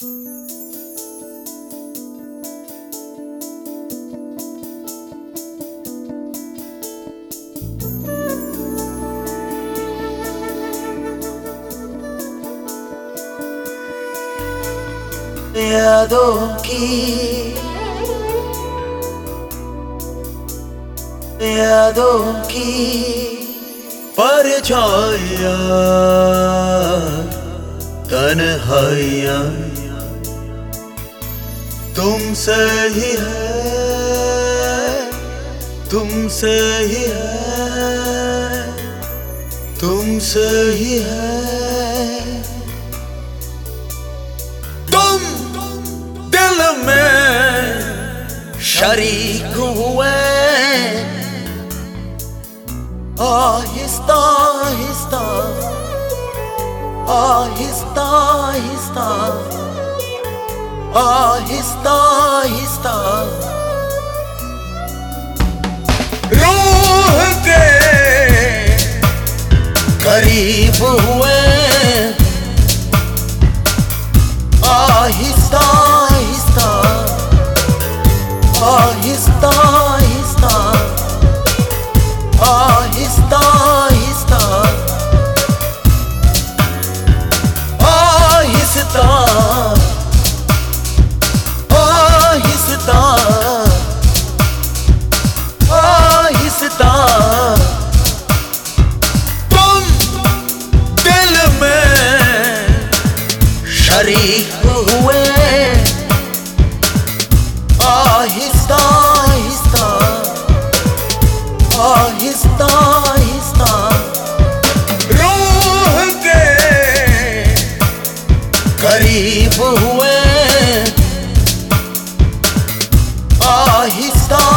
यादों की यादों की परछाया तन्हाइया। तुमसे ही है, तुमसे ही है, तुमसे ही है। तुम दिल में शरीक हुए, आहिस्ता आहिस्ता आहिस्ता आहिस्ता। आहिस्ता आहिस्ता। रूह के करीब हुए शरीक हुए। आहिस्ता आहिस्ता। आहिस्ता आहिस्ता। रूह के करीब हुए। आहिस्ता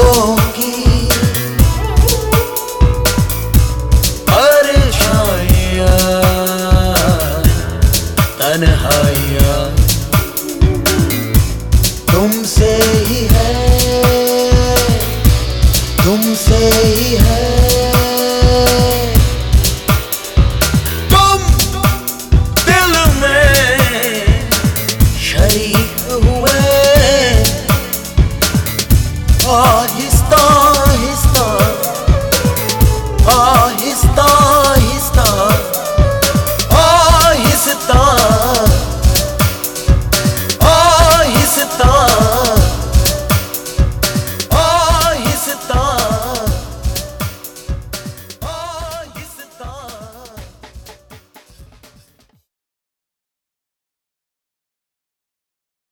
यादों की परछाइयाँ तन्हाइयाँ तुमसे ही है तुमसे ही है। तुम दिल में शरीक